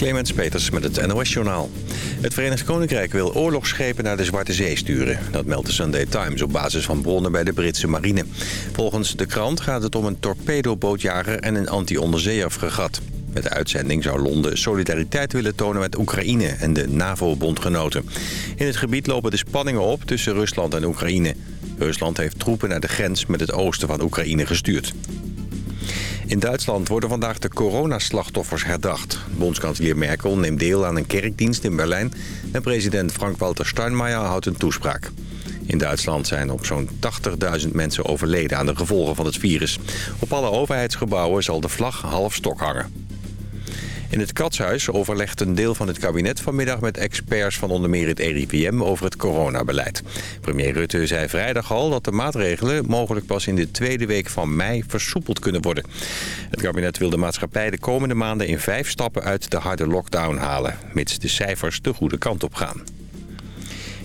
Clemens Peters met het NOS-journaal. Het Verenigd Koninkrijk wil oorlogsschepen naar de Zwarte Zee sturen. Dat meldt de Sunday Times op basis van bronnen bij de Britse marine. Volgens de krant gaat het om een torpedobootjager en een anti-onderzeeërfregat. Met de uitzending zou Londen solidariteit willen tonen met Oekraïne en de NAVO-bondgenoten. In het gebied lopen de spanningen op tussen Rusland en Oekraïne. Rusland heeft troepen naar de grens met het oosten van Oekraïne gestuurd. In Duitsland worden vandaag de coronaslachtoffers herdacht. Bondskanselier Merkel neemt deel aan een kerkdienst in Berlijn... en president Frank-Walter Steinmeier houdt een toespraak. In Duitsland zijn op zo'n 80.000 mensen overleden aan de gevolgen van het virus. Op alle overheidsgebouwen zal de vlag half stok hangen. In het Katshuis overlegt een deel van het kabinet vanmiddag met experts van onder meer het RIVM over het coronabeleid. Premier Rutte zei vrijdag al dat de maatregelen mogelijk pas in de tweede week van mei versoepeld kunnen worden. Het kabinet wil de maatschappij de komende maanden in vijf stappen uit de harde lockdown halen, mits de cijfers de goede kant op gaan.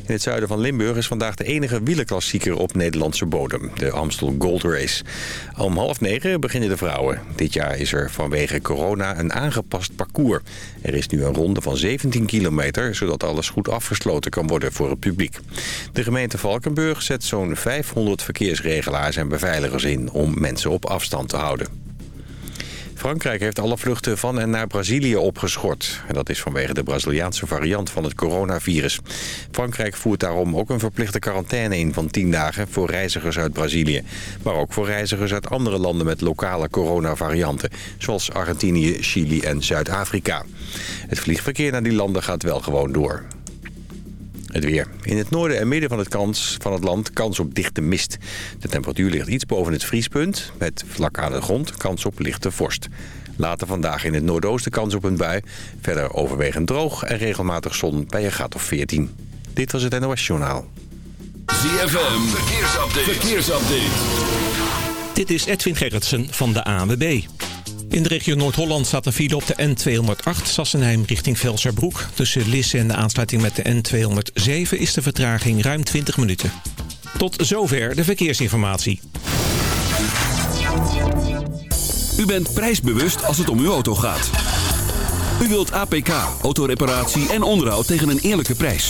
In het zuiden van Limburg is vandaag de enige wielerklassieker op Nederlandse bodem. De Amstel Gold Race. Om half negen beginnen de vrouwen. Dit jaar is er vanwege corona een aangepast parcours. Er is nu een ronde van 17 kilometer... zodat alles goed afgesloten kan worden voor het publiek. De gemeente Valkenburg zet zo'n 500 verkeersregelaars en beveiligers in... om mensen op afstand te houden. Frankrijk heeft alle vluchten van en naar Brazilië opgeschort. En dat is vanwege de Braziliaanse variant van het coronavirus. Frankrijk voert daarom ook een verplichte quarantaine in van 10 dagen voor reizigers uit Brazilië. Maar ook voor reizigers uit andere landen met lokale coronavarianten. Zoals Argentinië, Chili en Zuid-Afrika. Het vliegverkeer naar die landen gaat wel gewoon door. Het weer. In het noorden en midden van het, kans, van het land kans op dichte mist. De temperatuur ligt iets boven het vriespunt. Met vlak aan de grond kans op lichte vorst. Later vandaag in het noordoosten kans op een bui. Verder overwegend droog en regelmatig zon bij een graad of 14. Dit was het NOS Journaal. ZFM. Verkeersupdate. Verkeersupdate. Dit is Edwin Gerritsen van de ANWB. In de regio Noord-Holland staat een file op de N208 Sassenheim richting Velserbroek. Tussen Lisse en de aansluiting met de N207 is de vertraging ruim 20 minuten. Tot zover de verkeersinformatie. U bent prijsbewust als het om uw auto gaat. U wilt APK, autoreparatie en onderhoud tegen een eerlijke prijs.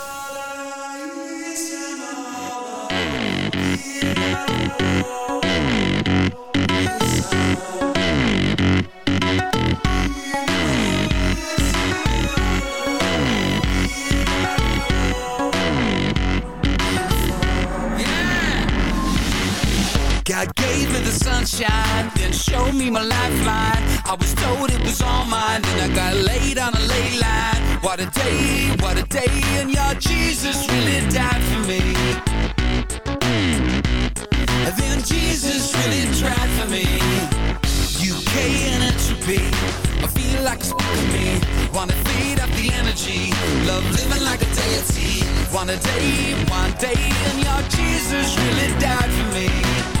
Sunshine, then showed me my lifeline. I was told it was all mine, then I got laid on a ley line. What a day, what a day, and your Jesus really died for me. And then Jesus really tried for me. UK and entropy, I feel like it's me. Wanna feed up the energy, love living like a deity. Wanna day, one day, and your Jesus really died for me.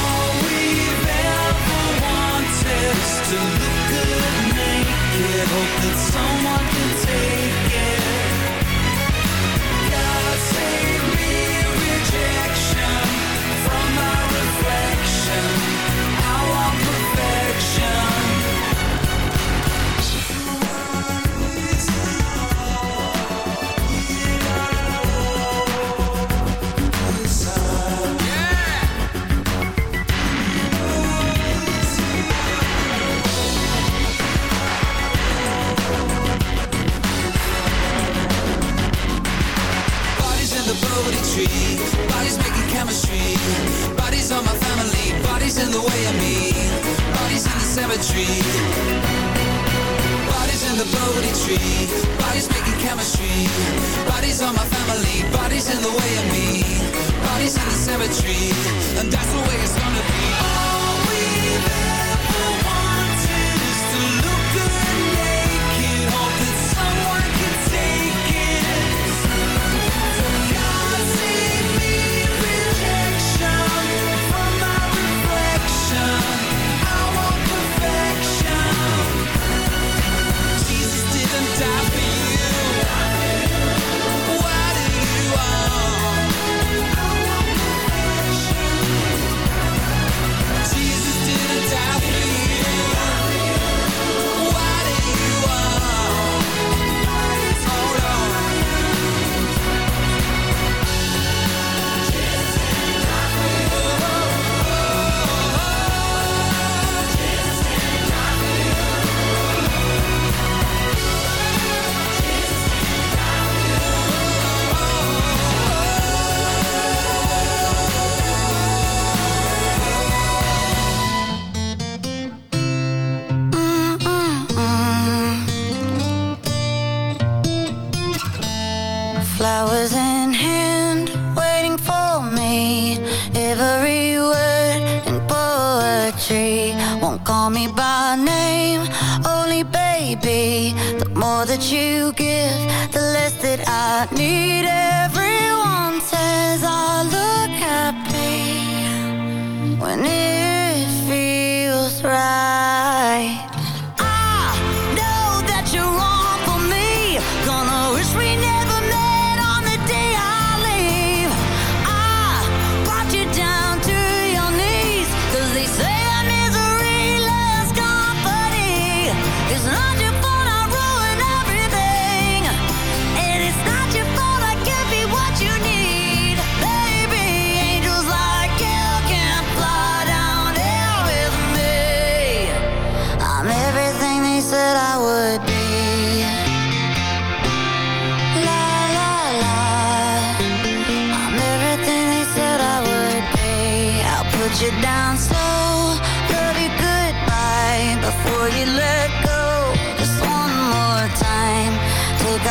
Is to look good naked, hope that someone can take on my family, bodies in the way of me, bodies in the cemetery. Bodies in the Bodhi tree, bodies making chemistry, bodies on my family, bodies in the way of me, bodies in the cemetery, and that's the way it's gonna be. All we've ever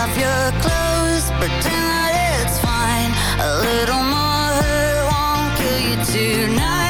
off your clothes, pretend that it's fine. A little more hurt won't kill you tonight.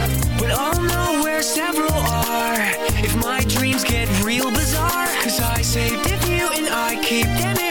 I'll know where several are. If my dreams get real bizarre Cause I saved a few and I keep them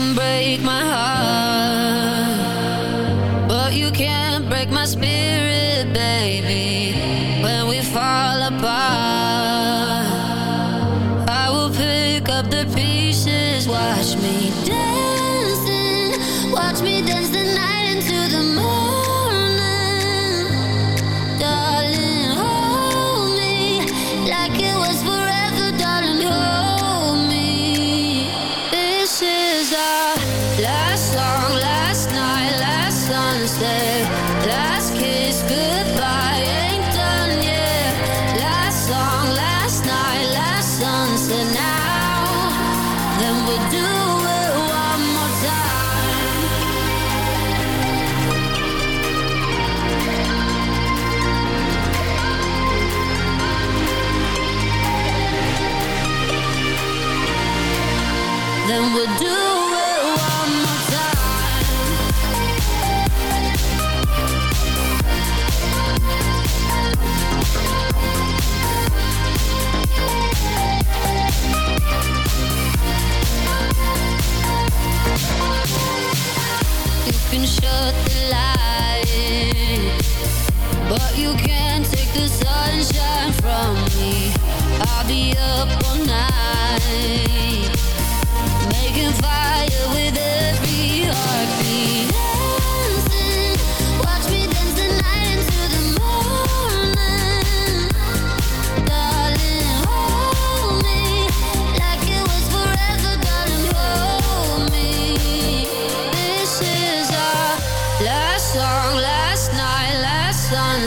can break my heart, but you can't break my spirit, baby.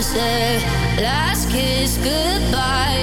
say last kiss goodbye.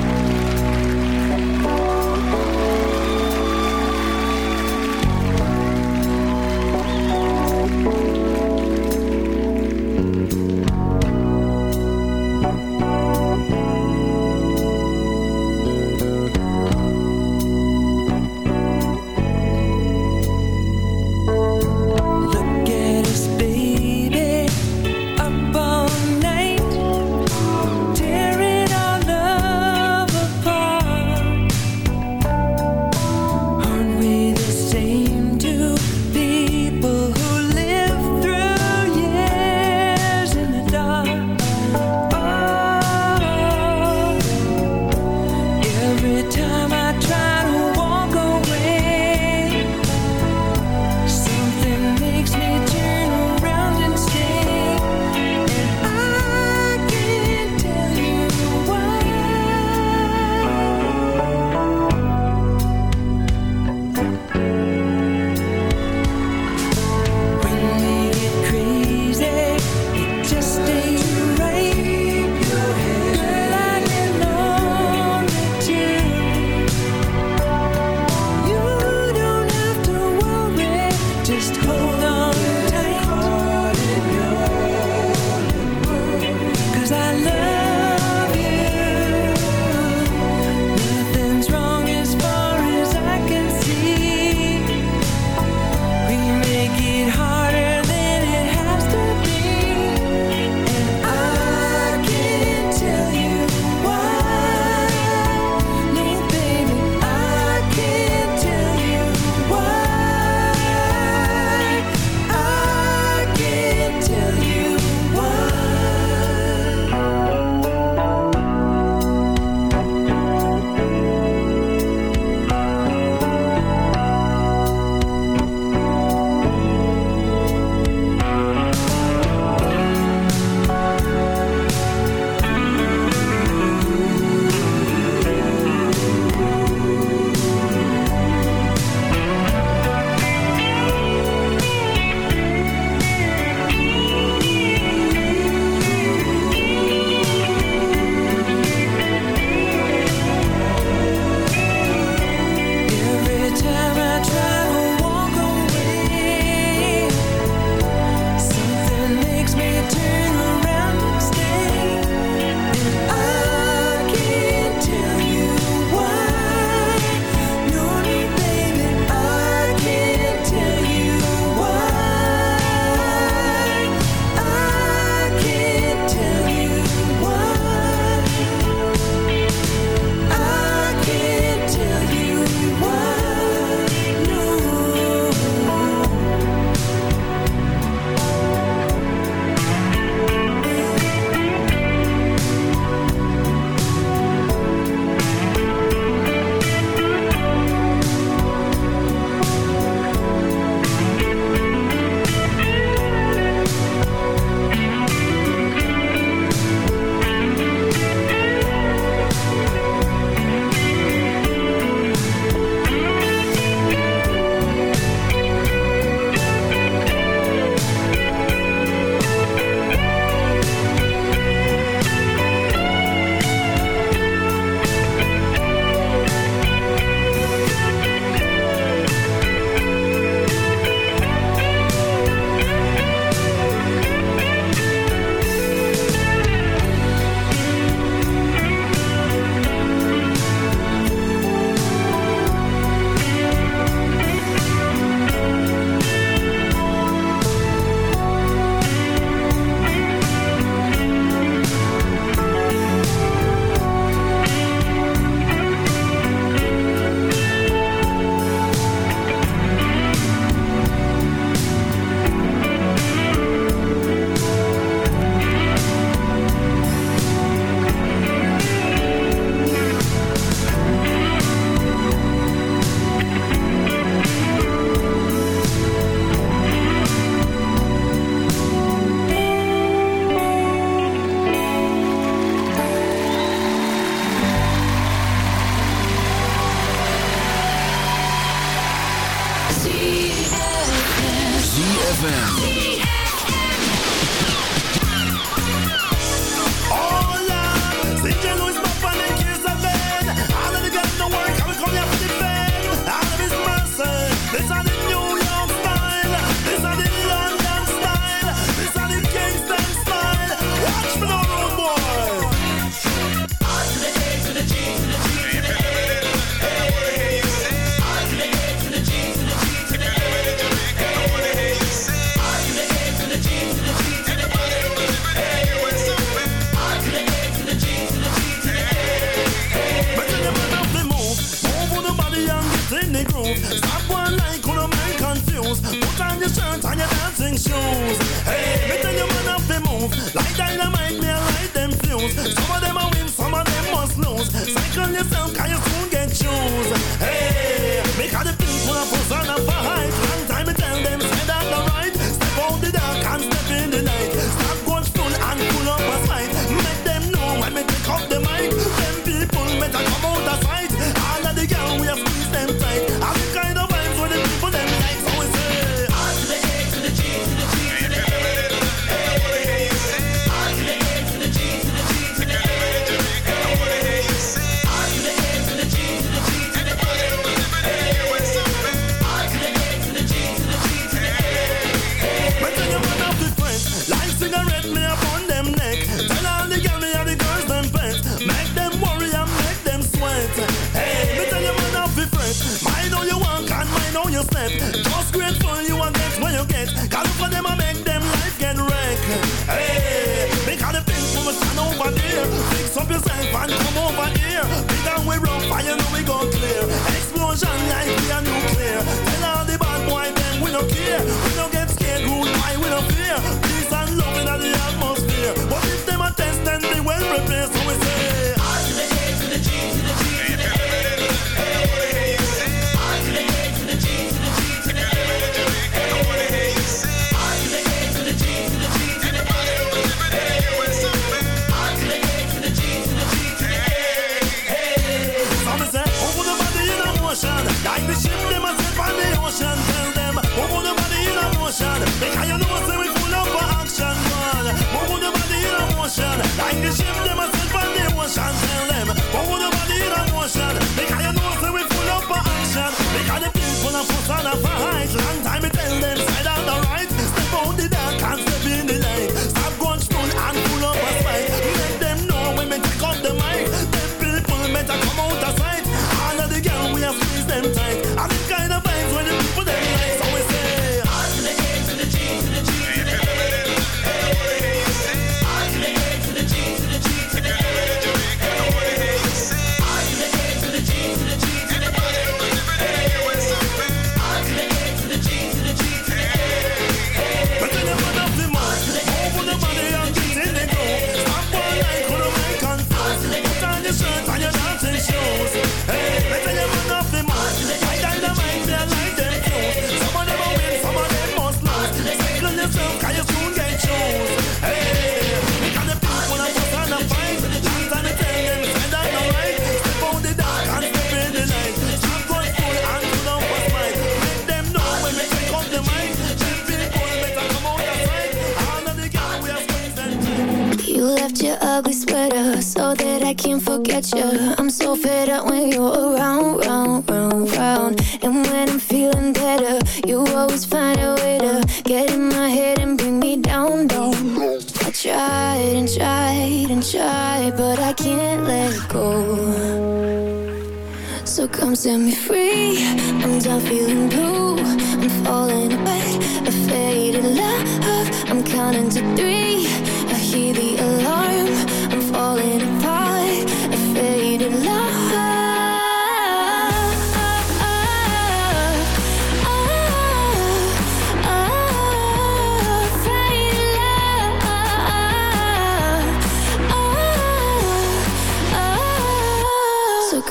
set me free. I'm done feeling blue. I'm falling away. A faded love. I'm counting to three. I hear the alarm. I'm falling apart. A faded love.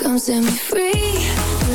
Come set me free.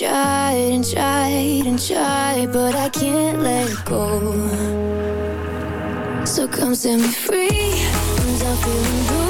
Tried and tried and tried, but I can't let go. So come set me free. I'm feeling blue,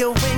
You. way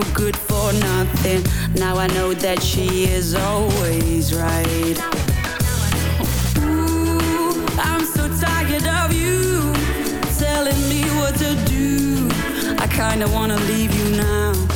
no good for nothing. Now I know that she is always right. Ooh, I'm so tired of you Telling me what to do. I kinda wanna leave you now.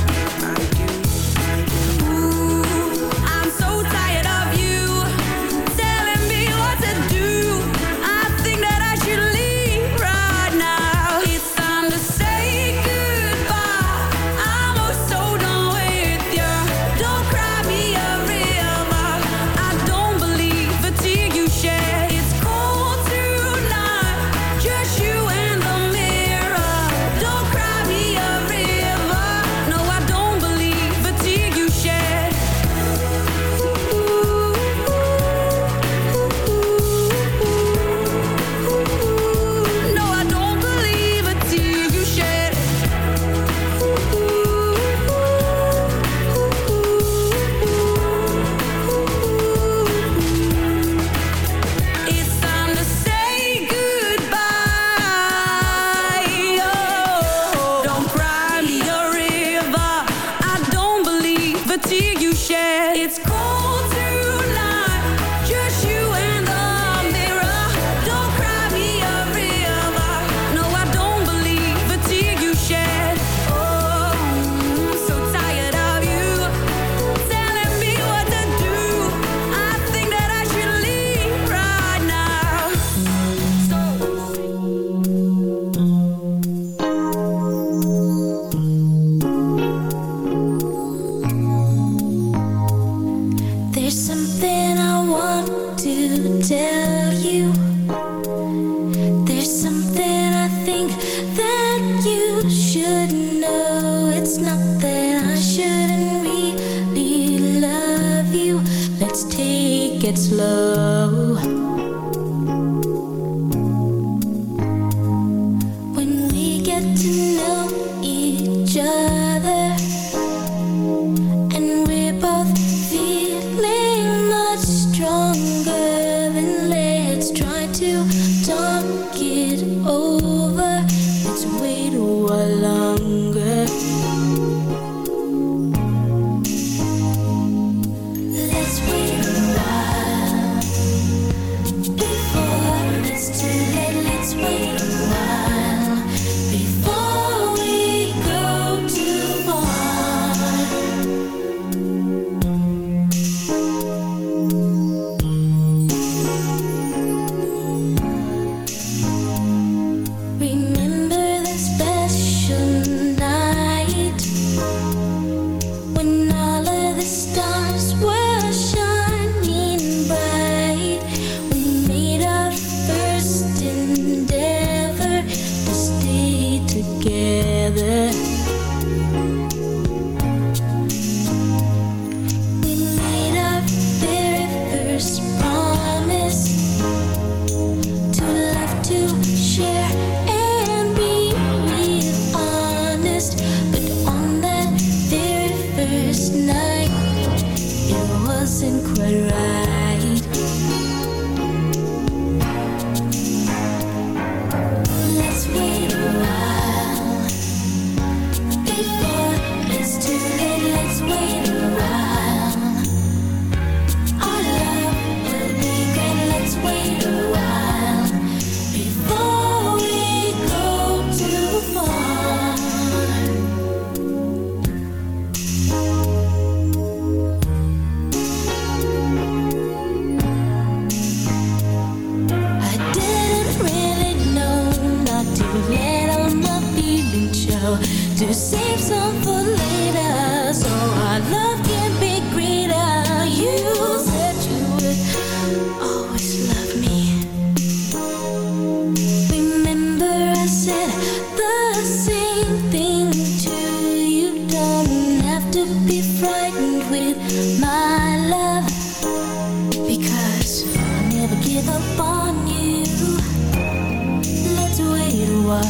while,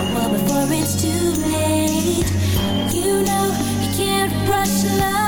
a while before it's too late. You know you can't rush love.